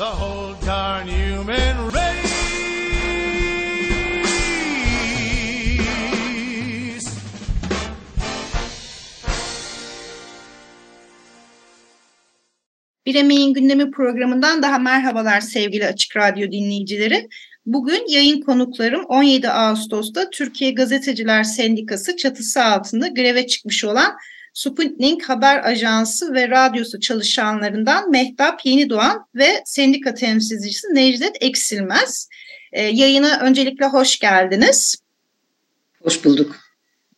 the whole darn human race. Bir Emeğin Gündemi programından daha merhabalar sevgili Açık Radyo dinleyicileri. Bugün yayın konuklarım 17 Ağustos'ta Türkiye Gazeteciler Sendikası çatısı altında greve çıkmış olan Sputnik Haber Ajansı ve radyosu çalışanlarından Mehtap Yenidoğan ve sendika temsilcisi Necdet Eksilmez. Ee, yayına öncelikle hoş geldiniz. Hoş bulduk.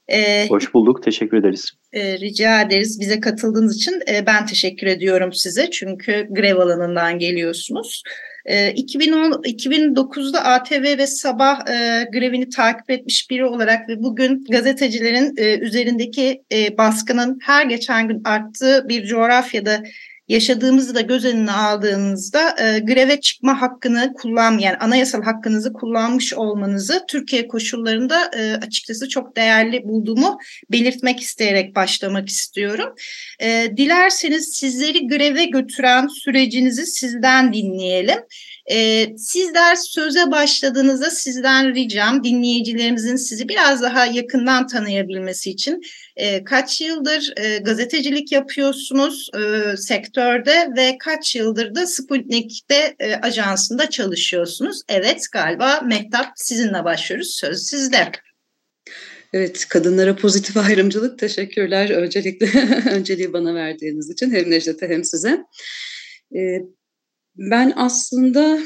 Ee, hoş bulduk, teşekkür ederiz. E, rica ederiz. Bize katıldığınız için e, ben teşekkür ediyorum size. Çünkü grev alanından geliyorsunuz. 2010, ee, 2009'da ATV ve Sabah e, grevini takip etmiş biri olarak ve bugün gazetecilerin e, üzerindeki e, baskının her geçen gün arttığı bir coğrafyada yaşadığımızı da göz önüne aldığınızda e, greve çıkma hakkını kullan yani anayasal hakkınızı kullanmış olmanızı Türkiye koşullarında e, açıkçası çok değerli bulduğumu belirtmek isteyerek başlamak istiyorum. E, dilerseniz sizleri greve götüren sürecinizi sizden dinleyelim. E, sizler söze başladığınızda sizden ricam dinleyicilerimizin sizi biraz daha yakından tanıyabilmesi için kaç yıldır gazetecilik yapıyorsunuz sektörde ve kaç yıldır da Sputnik'te ajansında çalışıyorsunuz? Evet galiba Mehtap sizinle başlıyoruz. Söz sizde. Evet, kadınlara pozitif ayrımcılık teşekkürler öncelikle önceliği bana verdiğiniz için hem Necdet'e hem size. Ee, ben aslında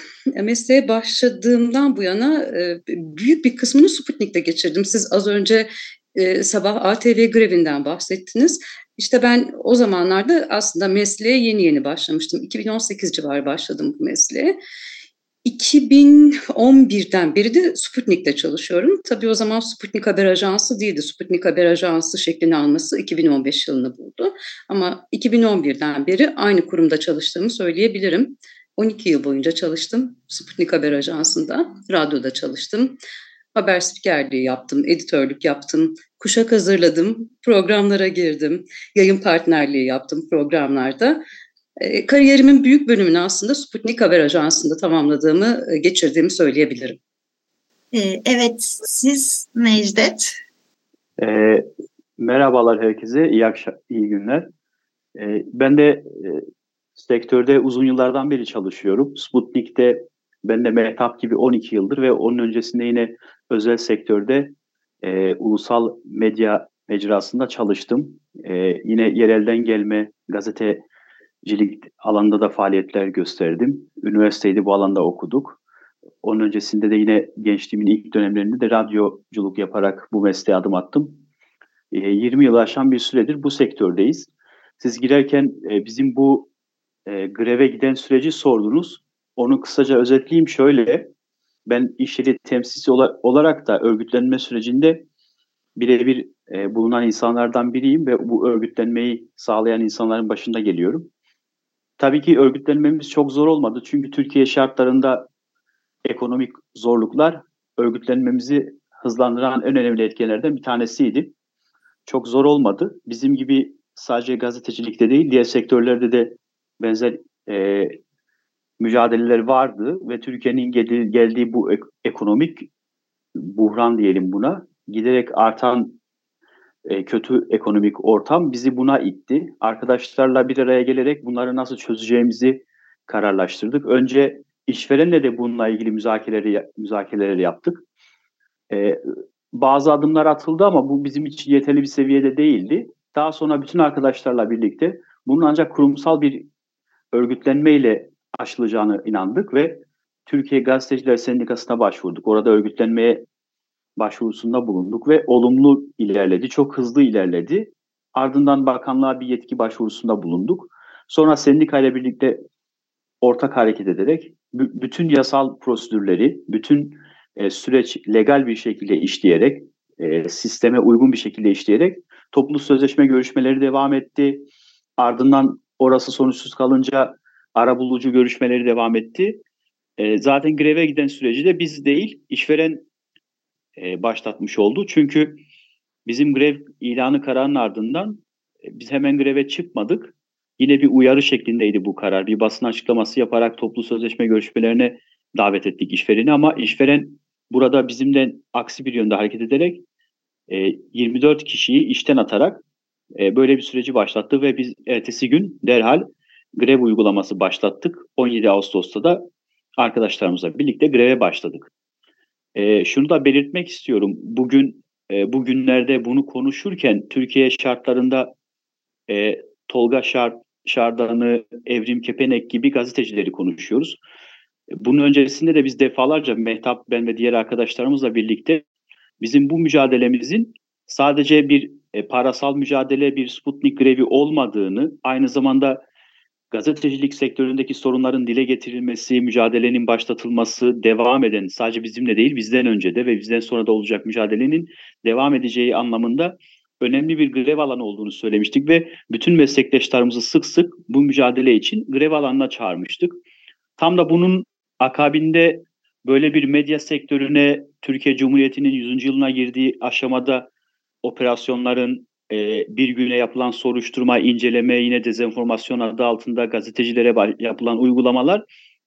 mesleğe başladığımdan bu yana e, büyük bir kısmını Sputnik'te geçirdim. Siz az önce e, sabah ATV grevinden bahsettiniz. İşte ben o zamanlarda aslında mesleğe yeni yeni başlamıştım. 2018 civarı başladım bu mesleğe. 2011'den beri de Sputnik'te çalışıyorum. Tabii o zaman Sputnik Haber Ajansı değildi. Sputnik Haber Ajansı şeklini alması 2015 yılını buldu. Ama 2011'den beri aynı kurumda çalıştığımı söyleyebilirim. 12 yıl boyunca çalıştım Sputnik Haber Ajansı'nda, radyoda çalıştım. Haber spikerliği yaptım, editörlük yaptım, kuşak hazırladım, programlara girdim, yayın partnerliği yaptım programlarda. E, kariyerimin büyük bölümünü aslında Sputnik Haber Ajansı'nda tamamladığımı, e, geçirdiğimi söyleyebilirim. E, evet, siz Necdet. E, merhabalar herkese, iyi, akşam, iyi günler. E, ben de e, sektörde uzun yıllardan beri çalışıyorum. Sputnik'te ben de Mehtap gibi 12 yıldır ve onun öncesinde yine özel sektörde e, ulusal medya mecrasında çalıştım. E, yine yerelden gelme gazetecilik alanında da faaliyetler gösterdim. Üniversiteydi bu alanda okuduk. Onun öncesinde de yine gençliğimin ilk dönemlerinde de radyoculuk yaparak bu mesleğe adım attım. E, 20 yıl aşan bir süredir bu sektördeyiz. Siz girerken e, bizim bu e, greve giden süreci sordunuz. Onu kısaca özetleyeyim şöyle. Ben iş yeri olarak da örgütlenme sürecinde birebir e, bulunan insanlardan biriyim ve bu örgütlenmeyi sağlayan insanların başında geliyorum. Tabii ki örgütlenmemiz çok zor olmadı. Çünkü Türkiye şartlarında ekonomik zorluklar örgütlenmemizi hızlandıran en önemli etkenlerden bir tanesiydi. Çok zor olmadı. Bizim gibi sadece gazetecilikte değil, diğer sektörlerde de benzer e, mücadeleler vardı ve Türkiye'nin geldiği, bu ek, ekonomik buhran diyelim buna giderek artan e, kötü ekonomik ortam bizi buna itti. Arkadaşlarla bir araya gelerek bunları nasıl çözeceğimizi kararlaştırdık. Önce işverenle de bununla ilgili müzakereleri müzakereleri yaptık. E, bazı adımlar atıldı ama bu bizim için yeterli bir seviyede değildi. Daha sonra bütün arkadaşlarla birlikte bunun ancak kurumsal bir örgütlenmeyle aşılacağını inandık ve Türkiye Gazeteciler Sendikası'na başvurduk. Orada örgütlenmeye başvurusunda bulunduk ve olumlu ilerledi, çok hızlı ilerledi. Ardından bakanlığa bir yetki başvurusunda bulunduk. Sonra sendika ile birlikte ortak hareket ederek bütün yasal prosedürleri, bütün e, süreç legal bir şekilde işleyerek, e, sisteme uygun bir şekilde işleyerek toplu sözleşme görüşmeleri devam etti. Ardından orası sonuçsuz kalınca arabulucu görüşmeleri devam etti. E, zaten greve giden süreci de biz değil, işveren e, başlatmış oldu. Çünkü bizim grev ilanı kararının ardından e, biz hemen greve çıkmadık. Yine bir uyarı şeklindeydi bu karar. Bir basın açıklaması yaparak toplu sözleşme görüşmelerine davet ettik işvereni ama işveren burada bizimle aksi bir yönde hareket ederek e, 24 kişiyi işten atarak e, böyle bir süreci başlattı ve biz ertesi gün derhal grev uygulaması başlattık. 17 Ağustos'ta da arkadaşlarımızla birlikte greve başladık. E, şunu da belirtmek istiyorum. Bugün e, bugünlerde bunu konuşurken Türkiye şartlarında e, Tolga Şart, Şardan'ı, Evrim Kepenek gibi gazetecileri konuşuyoruz. Bunun öncesinde de biz defalarca Mehtap, ben ve diğer arkadaşlarımızla birlikte bizim bu mücadelemizin sadece bir e, parasal mücadele, bir Sputnik grevi olmadığını, aynı zamanda gazetecilik sektöründeki sorunların dile getirilmesi, mücadelenin başlatılması, devam eden, sadece bizimle değil bizden önce de ve bizden sonra da olacak mücadelenin devam edeceği anlamında önemli bir grev alanı olduğunu söylemiştik ve bütün meslektaşlarımızı sık sık bu mücadele için grev alanına çağırmıştık. Tam da bunun akabinde böyle bir medya sektörüne Türkiye Cumhuriyeti'nin 100. yılına girdiği aşamada operasyonların e, bir güne yapılan soruşturma, inceleme, yine dezenformasyon adı altında gazetecilere yapılan uygulamalar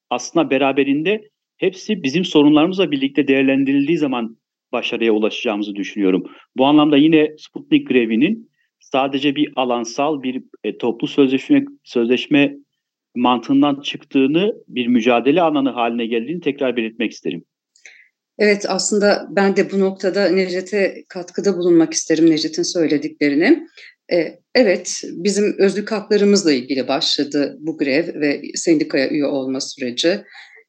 aslında beraberinde hepsi bizim sorunlarımızla birlikte değerlendirildiği zaman başarıya ulaşacağımızı düşünüyorum. Bu anlamda yine Sputnik grevinin sadece bir alansal bir e, toplu sözleşme sözleşme mantığından çıktığını, bir mücadele alanı haline geldiğini tekrar belirtmek isterim. Evet aslında ben de bu noktada Necdet'e katkıda bulunmak isterim Necdet'in söylediklerini. Ee, evet bizim özlük haklarımızla ilgili başladı bu grev ve sendikaya üye olma süreci.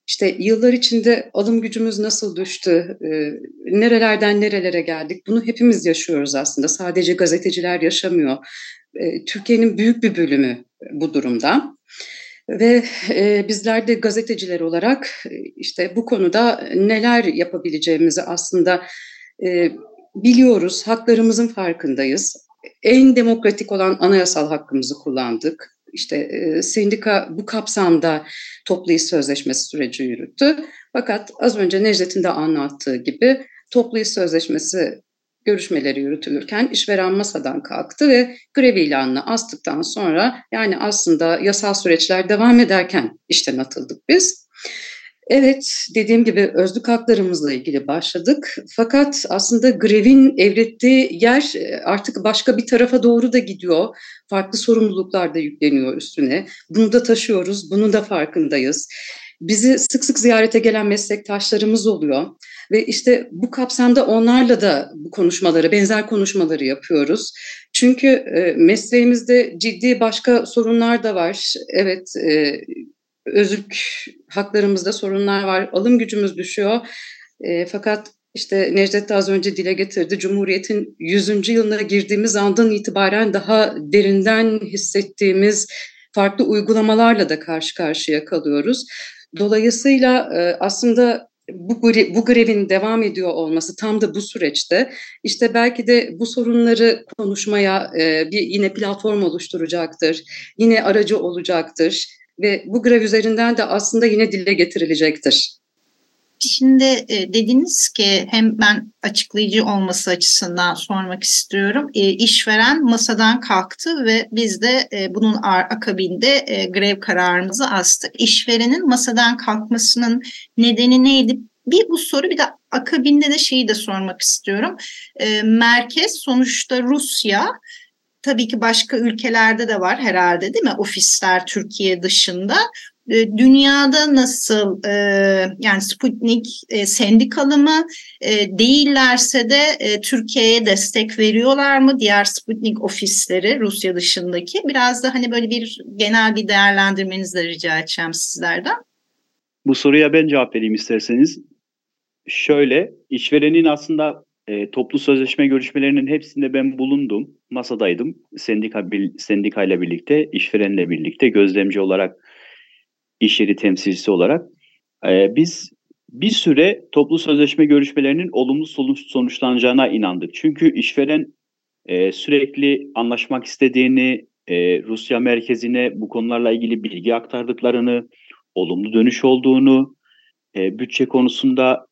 İşte yıllar içinde alım gücümüz nasıl düştü, e, nerelerden nerelere geldik bunu hepimiz yaşıyoruz aslında. Sadece gazeteciler yaşamıyor. E, Türkiye'nin büyük bir bölümü bu durumda. Ve e, bizler de gazeteciler olarak e, işte bu konuda neler yapabileceğimizi aslında e, biliyoruz, haklarımızın farkındayız. En demokratik olan anayasal hakkımızı kullandık. İşte e, sendika bu kapsamda toplu iş sözleşmesi süreci yürüttü. Fakat az önce Necdet'in de anlattığı gibi toplu iş sözleşmesi görüşmeleri yürütülürken işveren masadan kalktı ve grev ilanını astıktan sonra yani aslında yasal süreçler devam ederken işten atıldık biz. Evet, dediğim gibi özlük haklarımızla ilgili başladık. Fakat aslında grevin evrettiği yer e, artık başka bir tarafa doğru da gidiyor. Farklı sorumluluklar da yükleniyor üstüne. Bunu da taşıyoruz, bunun da farkındayız. Bizi sık sık ziyarete gelen meslektaşlarımız oluyor. Ve işte bu kapsamda onlarla da bu konuşmaları, benzer konuşmaları yapıyoruz. Çünkü e, mesleğimizde ciddi başka sorunlar da var. Evet, e, özlük haklarımızda sorunlar var. Alım gücümüz düşüyor. E, fakat işte Necdet de az önce dile getirdi. Cumhuriyet'in 100. yılına girdiğimiz andan itibaren daha derinden hissettiğimiz farklı uygulamalarla da karşı karşıya kalıyoruz. Dolayısıyla e, aslında bu, bu grevin devam ediyor olması tam da bu süreçte işte belki de bu sorunları konuşmaya e, bir yine platform oluşturacaktır, yine aracı olacaktır ve bu grev üzerinden de aslında yine dile getirilecektir. Şimdi e, dediniz ki hem ben açıklayıcı olması açısından sormak istiyorum. E, işveren masadan kalktı ve biz de e, bunun akabinde grev kararımızı astık. İşverenin masadan kalkmasının nedeni neydi? Bir bu soru bir de akabinde de şeyi de sormak istiyorum. Merkez sonuçta Rusya tabii ki başka ülkelerde de var herhalde değil mi? Ofisler Türkiye dışında. E, dünyada nasıl e, yani Sputnik e, sendikalı mı e, değillerse de e, Türkiye'ye destek veriyorlar mı diğer Sputnik ofisleri Rusya dışındaki biraz da hani böyle bir genel bir değerlendirmenizi de rica edeceğim sizlerden. Bu soruya ben cevap vereyim isterseniz. Şöyle işverenin aslında e, toplu sözleşme görüşmelerinin hepsinde ben bulundum. Masadaydım. Sendika sendikayla birlikte, işverenle birlikte gözlemci olarak iş yeri temsilcisi olarak. E, biz bir süre toplu sözleşme görüşmelerinin olumlu sonuçlanacağına inandık. Çünkü işveren e, sürekli anlaşmak istediğini, e, Rusya merkezine bu konularla ilgili bilgi aktardıklarını, olumlu dönüş olduğunu, e, bütçe konusunda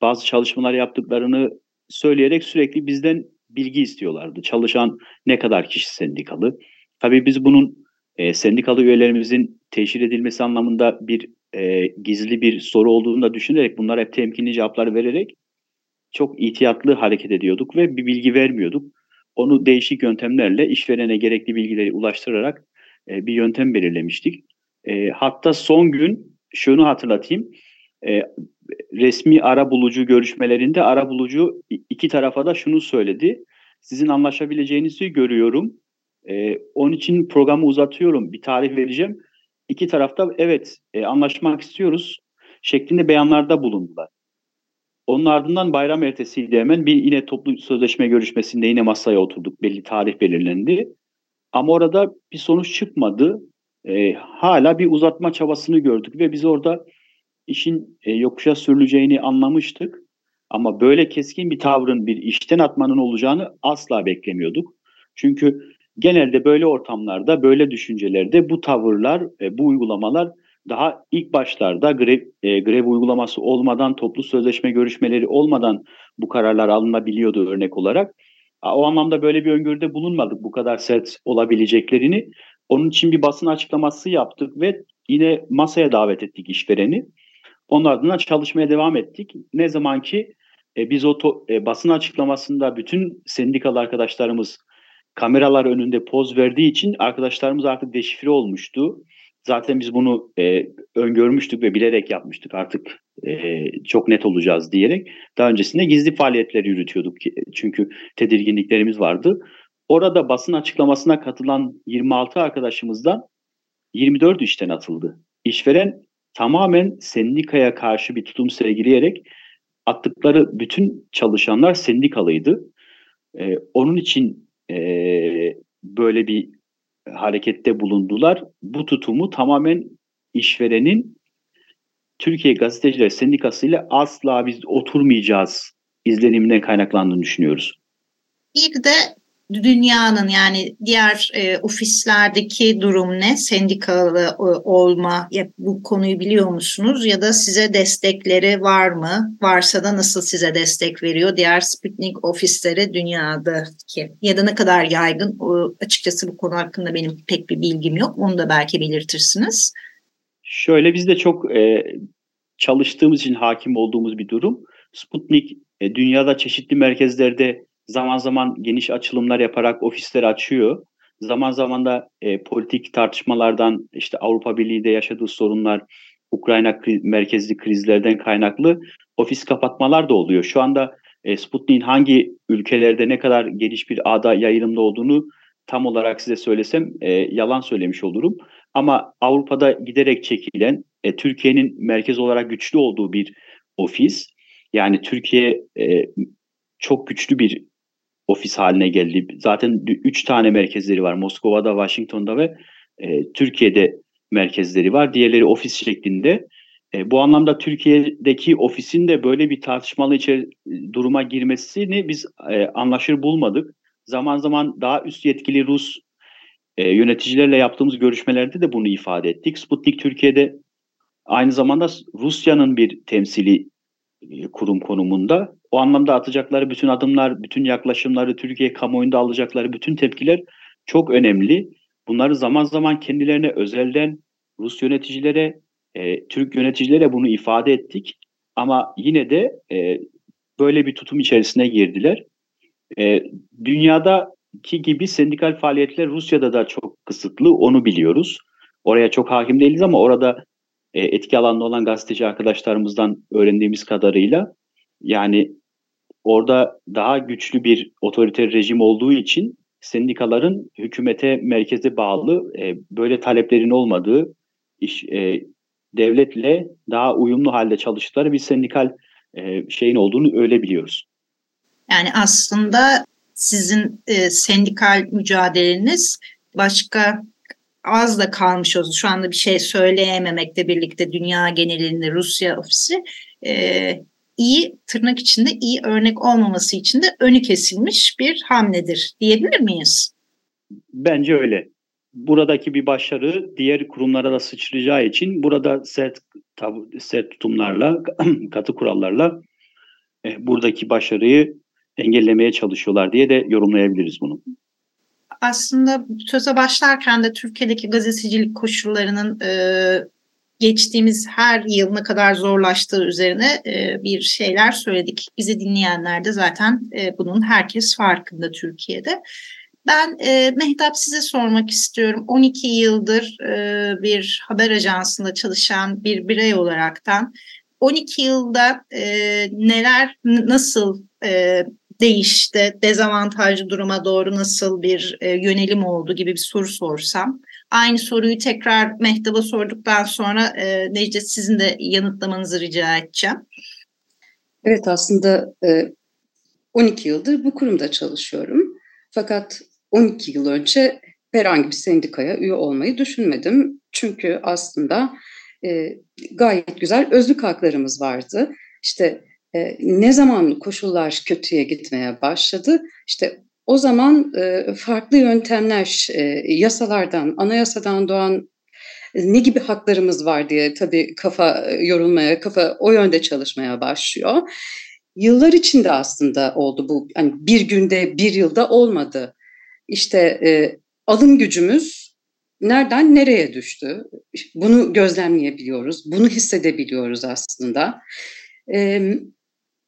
bazı çalışmalar yaptıklarını söyleyerek sürekli bizden bilgi istiyorlardı. Çalışan ne kadar kişi sendikalı? Tabii biz bunun e, sendikalı üyelerimizin teşhir edilmesi anlamında bir e, gizli bir soru olduğunu da düşünerek bunlara hep temkinli cevaplar vererek çok ihtiyatlı hareket ediyorduk ve bir bilgi vermiyorduk. Onu değişik yöntemlerle işverene gerekli bilgileri ulaştırarak e, bir yöntem belirlemiştik. E, hatta son gün şunu hatırlatayım. E, resmi ara bulucu görüşmelerinde ara bulucu iki tarafa da şunu söyledi. Sizin anlaşabileceğinizi görüyorum. E, onun için programı uzatıyorum. Bir tarih vereceğim. İki tarafta evet e, anlaşmak istiyoruz şeklinde beyanlarda bulundular. Onun ardından bayram ertesiydi hemen bir yine toplu sözleşme görüşmesinde yine masaya oturduk. Belli tarih belirlendi. Ama orada bir sonuç çıkmadı. E, hala bir uzatma çabasını gördük ve biz orada işin e, yokuşa sürüleceğini anlamıştık. Ama böyle keskin bir tavrın bir işten atmanın olacağını asla beklemiyorduk. Çünkü genelde böyle ortamlarda, böyle düşüncelerde bu tavırlar, bu uygulamalar daha ilk başlarda grev, e, grev uygulaması olmadan, toplu sözleşme görüşmeleri olmadan bu kararlar alınabiliyordu örnek olarak. O anlamda böyle bir öngörüde bulunmadık bu kadar sert olabileceklerini. Onun için bir basın açıklaması yaptık ve yine masaya davet ettik işvereni. Onun ardından çalışmaya devam ettik. Ne zaman ki e, biz o to, e, basın açıklamasında bütün sendikalı arkadaşlarımız kameralar önünde poz verdiği için arkadaşlarımız artık deşifre olmuştu. Zaten biz bunu e, öngörmüştük ve bilerek yapmıştık artık e, çok net olacağız diyerek. Daha öncesinde gizli faaliyetler yürütüyorduk çünkü tedirginliklerimiz vardı. Orada basın açıklamasına katılan 26 arkadaşımızdan 24 işten atıldı. İşveren tamamen sendikaya karşı bir tutum sergileyerek attıkları bütün çalışanlar sendikalıydı. Ee, onun için e, böyle bir harekette bulundular. Bu tutumu tamamen işverenin Türkiye Gazeteciler Sendikası ile asla biz oturmayacağız izlenimine kaynaklandığını düşünüyoruz. Bir de dünyanın yani diğer e, ofislerdeki durum ne? Sendikalı e, olma ya, bu konuyu biliyor musunuz ya da size destekleri var mı? Varsa da nasıl size destek veriyor diğer Sputnik ofisleri dünyadaki ya da ne kadar yaygın? O, açıkçası bu konu hakkında benim pek bir bilgim yok. Onu da belki belirtirsiniz. Şöyle biz de çok e, çalıştığımız için hakim olduğumuz bir durum. Sputnik e, dünyada çeşitli merkezlerde zaman zaman geniş açılımlar yaparak ofisler açıyor. Zaman zaman da e, politik tartışmalardan işte Avrupa Birliği'de yaşadığı sorunlar, Ukrayna kri- merkezli krizlerden kaynaklı ofis kapatmalar da oluyor. Şu anda e, Sputnik'in hangi ülkelerde ne kadar geniş bir ağda yayılımda olduğunu tam olarak size söylesem e, yalan söylemiş olurum. Ama Avrupa'da giderek çekilen, e, Türkiye'nin merkez olarak güçlü olduğu bir ofis. Yani Türkiye e, çok güçlü bir ofis haline geldi. Zaten üç tane merkezleri var. Moskova'da, Washington'da ve e, Türkiye'de merkezleri var. Diğerleri ofis şeklinde. E, bu anlamda Türkiye'deki ofisin de böyle bir tartışmalı içeri, duruma girmesini biz e, anlaşır bulmadık. Zaman zaman daha üst yetkili Rus e, yöneticilerle yaptığımız görüşmelerde de bunu ifade ettik. Sputnik Türkiye'de aynı zamanda Rusya'nın bir temsili e, kurum konumunda. O anlamda atacakları bütün adımlar, bütün yaklaşımları, Türkiye kamuoyunda alacakları bütün tepkiler çok önemli. Bunları zaman zaman kendilerine özelden Rus yöneticilere, e, Türk yöneticilere bunu ifade ettik. Ama yine de e, böyle bir tutum içerisine girdiler. E, dünyadaki gibi sendikal faaliyetler Rusya'da da çok kısıtlı, onu biliyoruz. Oraya çok hakim değiliz ama orada e, etki alanında olan gazeteci arkadaşlarımızdan öğrendiğimiz kadarıyla yani orada daha güçlü bir otoriter rejim olduğu için sendikaların hükümete merkeze bağlı e, böyle taleplerin olmadığı iş e, devletle daha uyumlu halde çalıştıkları bir sendikal e, şeyin olduğunu öyle biliyoruz. Yani aslında sizin e, sendikal mücadeleniz başka az da kalmış olsun. Şu anda bir şey söyleyememekle birlikte dünya genelinde Rusya ofisi e, iyi tırnak içinde iyi örnek olmaması için de önü kesilmiş bir hamledir diyebilir miyiz? Bence öyle. Buradaki bir başarı diğer kurumlara da sıçrayacağı için burada sert sert tutumlarla, katı kurallarla e, buradaki başarıyı engellemeye çalışıyorlar diye de yorumlayabiliriz bunu. Aslında söze başlarken de Türkiye'deki gazetecilik koşullarının e, geçtiğimiz her yıl ne kadar zorlaştığı üzerine e, bir şeyler söyledik. Bizi dinleyenler de zaten e, bunun herkes farkında Türkiye'de. Ben e, Mehtap size sormak istiyorum. 12 yıldır e, bir haber ajansında çalışan bir birey olaraktan 12 yılda e, neler nasıl e, değişti, dezavantajlı duruma doğru nasıl bir e, yönelim oldu gibi bir soru sorsam. Aynı soruyu tekrar Mehtap'a sorduktan sonra e, Necdet sizin de yanıtlamanızı rica edeceğim. Evet aslında e, 12 yıldır bu kurumda çalışıyorum. Fakat 12 yıl önce herhangi bir sendikaya üye olmayı düşünmedim. Çünkü aslında e, gayet güzel özlük haklarımız vardı. İşte e, ne zaman koşullar kötüye gitmeye başladı, işte o zaman e, farklı yöntemler, e, yasalardan, anayasadan doğan e, ne gibi haklarımız var diye tabii kafa e, yorulmaya, kafa o yönde çalışmaya başlıyor. Yıllar içinde aslında oldu bu. Hani bir günde, bir yılda olmadı. İşte e, alım gücümüz nereden nereye düştü? Bunu gözlemleyebiliyoruz, bunu hissedebiliyoruz aslında. E,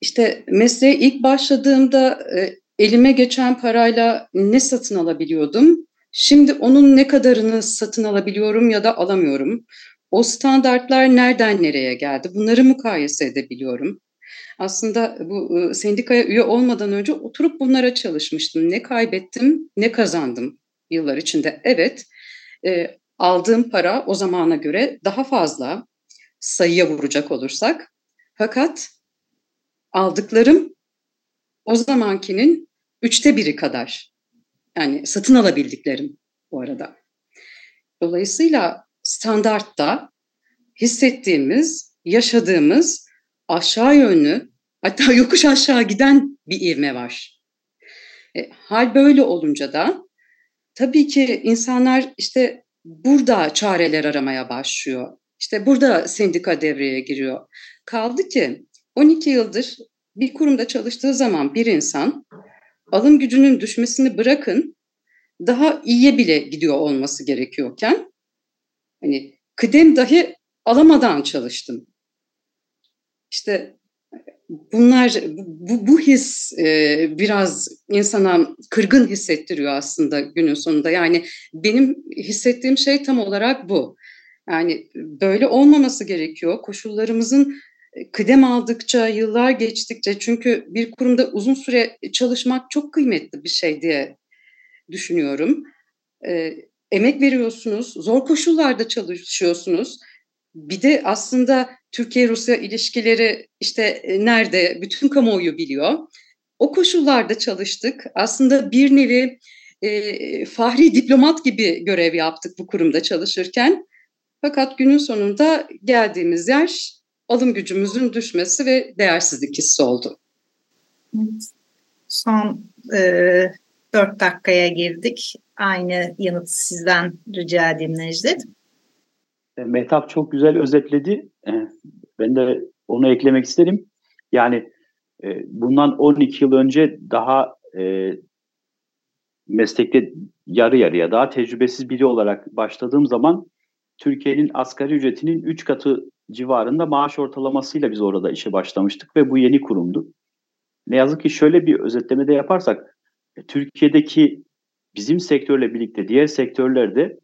işte mesleğe ilk başladığımda e, elime geçen parayla ne satın alabiliyordum? Şimdi onun ne kadarını satın alabiliyorum ya da alamıyorum? O standartlar nereden nereye geldi? Bunları mukayese edebiliyorum. Aslında bu e, sendikaya üye olmadan önce oturup bunlara çalışmıştım. Ne kaybettim, ne kazandım yıllar içinde. Evet, e, aldığım para o zamana göre daha fazla sayıya vuracak olursak. Fakat aldıklarım o zamankinin üçte biri kadar. Yani satın alabildiklerim bu arada. Dolayısıyla standartta hissettiğimiz, yaşadığımız aşağı yönlü hatta yokuş aşağı giden bir ivme var. E, hal böyle olunca da tabii ki insanlar işte burada çareler aramaya başlıyor. İşte burada sendika devreye giriyor. Kaldı ki 12 yıldır bir kurumda çalıştığı zaman bir insan alım gücünün düşmesini bırakın daha iyiye bile gidiyor olması gerekiyorken hani kıdem dahi alamadan çalıştım. İşte bunlar bu, bu his e, biraz insana kırgın hissettiriyor aslında günün sonunda. Yani benim hissettiğim şey tam olarak bu. Yani böyle olmaması gerekiyor. Koşullarımızın kıdem aldıkça, yıllar geçtikçe çünkü bir kurumda uzun süre çalışmak çok kıymetli bir şey diye düşünüyorum. E, emek veriyorsunuz, zor koşullarda çalışıyorsunuz. Bir de aslında Türkiye-Rusya ilişkileri işte e, nerede bütün kamuoyu biliyor. O koşullarda çalıştık. Aslında bir nevi e, fahri diplomat gibi görev yaptık bu kurumda çalışırken. Fakat günün sonunda geldiğimiz yer alım gücümüzün düşmesi ve değersizlik hissi oldu. Son e, dört dakikaya girdik. Aynı yanıt sizden rica edeyim Necdet. E, Mehtap çok güzel özetledi. E, ben de onu eklemek isterim. Yani e, bundan 12 yıl önce daha e, meslekte yarı yarıya daha tecrübesiz biri olarak başladığım zaman Türkiye'nin asgari ücretinin 3 katı civarında maaş ortalamasıyla biz orada işe başlamıştık ve bu yeni kurumdu. Ne yazık ki şöyle bir özetleme de yaparsak Türkiye'deki bizim sektörle birlikte diğer sektörlerde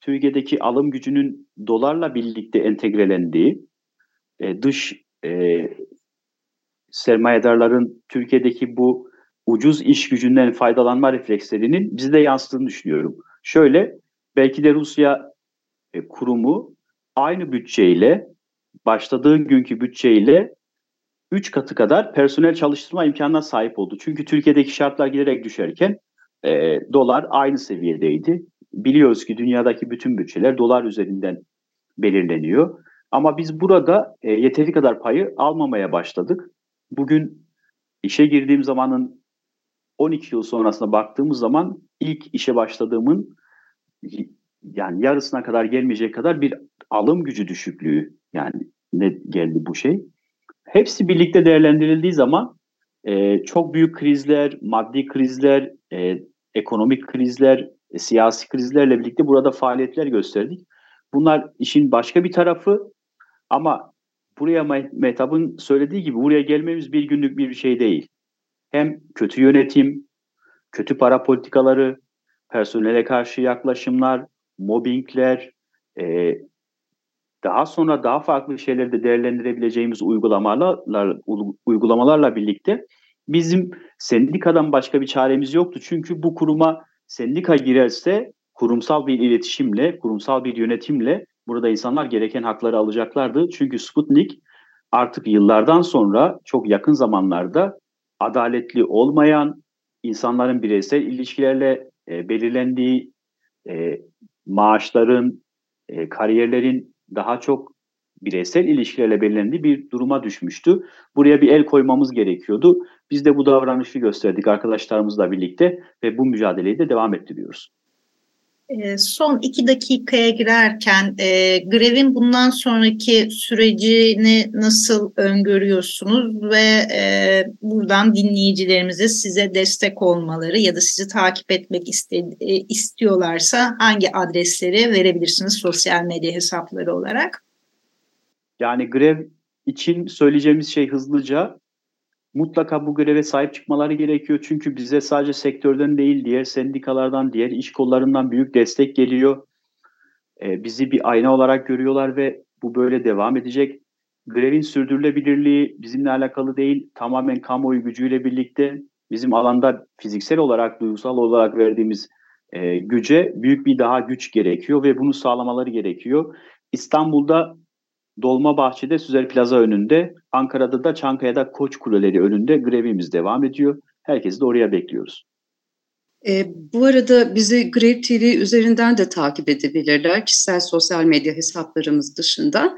Türkiye'deki alım gücünün dolarla birlikte entegrelendiği, e, dış e, sermayedarların Türkiye'deki bu ucuz iş gücünden faydalanma reflekslerinin bizde yansıdığını düşünüyorum. Şöyle, belki de Rusya e, kurumu aynı bütçeyle, başladığı günkü bütçeyle 3 katı kadar personel çalıştırma imkanına sahip oldu. Çünkü Türkiye'deki şartlar giderek düşerken e, dolar aynı seviyedeydi biliyoruz ki dünyadaki bütün bütçeler dolar üzerinden belirleniyor. Ama biz burada e, yeteri kadar payı almamaya başladık. Bugün işe girdiğim zamanın 12 yıl sonrasına baktığımız zaman ilk işe başladığımın yani yarısına kadar gelmeyecek kadar bir alım gücü düşüklüğü yani ne geldi bu şey. Hepsi birlikte değerlendirildiği zaman e, çok büyük krizler, maddi krizler, e, ekonomik krizler, e, siyasi krizlerle birlikte burada faaliyetler gösterdik. Bunlar işin başka bir tarafı ama buraya Mehtap'ın söylediği gibi buraya gelmemiz bir günlük bir şey değil. Hem kötü yönetim, kötü para politikaları, personele karşı yaklaşımlar, mobbingler, e, daha sonra daha farklı şeyleri de değerlendirebileceğimiz uygulamalarla, uygulamalarla birlikte bizim sendikadan başka bir çaremiz yoktu. Çünkü bu kuruma sendika girerse kurumsal bir iletişimle, kurumsal bir yönetimle burada insanlar gereken hakları alacaklardı. Çünkü Sputnik artık yıllardan sonra çok yakın zamanlarda adaletli olmayan insanların bireysel ilişkilerle e, belirlendiği e, maaşların, e, kariyerlerin daha çok bireysel ilişkilerle belirlendiği bir duruma düşmüştü. Buraya bir el koymamız gerekiyordu. Biz de bu davranışı gösterdik arkadaşlarımızla birlikte ve bu mücadeleyi de devam ettiriyoruz. Ee, son iki dakikaya girerken e, grevin bundan sonraki sürecini nasıl öngörüyorsunuz ve e, buradan dinleyicilerimize size destek olmaları ya da sizi takip etmek e, istiyorlarsa hangi adresleri verebilirsiniz sosyal medya hesapları olarak? Yani grev için söyleyeceğimiz şey hızlıca mutlaka bu göreve sahip çıkmaları gerekiyor. Çünkü bize sadece sektörden değil, diğer sendikalardan, diğer iş kollarından büyük destek geliyor. Ee, bizi bir ayna olarak görüyorlar ve bu böyle devam edecek. Grevin sürdürülebilirliği bizimle alakalı değil, tamamen kamuoyu gücüyle birlikte bizim alanda fiziksel olarak, duygusal olarak verdiğimiz e, güce büyük bir daha güç gerekiyor ve bunu sağlamaları gerekiyor. İstanbul'da Dolmabahçe'de Süzer Plaza önünde, Ankara'da da Çankaya'da Koç Kuleleri önünde grevimiz devam ediyor. Herkesi de oraya bekliyoruz. E, bu arada bizi Grev TV üzerinden de takip edebilirler. Kişisel sosyal medya hesaplarımız dışında.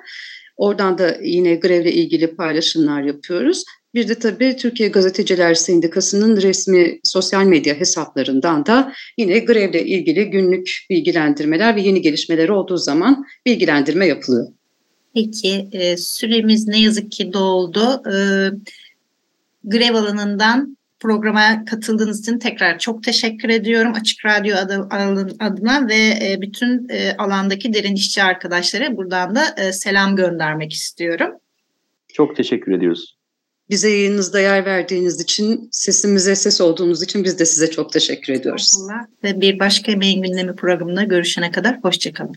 Oradan da yine grevle ilgili paylaşımlar yapıyoruz. Bir de tabii Türkiye Gazeteciler Sendikası'nın resmi sosyal medya hesaplarından da yine grevle ilgili günlük bilgilendirmeler ve yeni gelişmeler olduğu zaman bilgilendirme yapılıyor. Peki e, süremiz ne yazık ki doldu. E, grev alanından programa katıldığınız için tekrar çok teşekkür ediyorum. Açık Radyo adı, adına ve e, bütün e, alandaki derin işçi arkadaşlara buradan da e, selam göndermek istiyorum. Çok teşekkür ediyoruz. Bize yayınınızda yer verdiğiniz için, sesimize ses olduğunuz için biz de size çok teşekkür ediyoruz. Allah. Ve bir başka Emeğin Gündemi programında görüşene kadar hoşçakalın.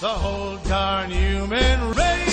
the whole darn human race.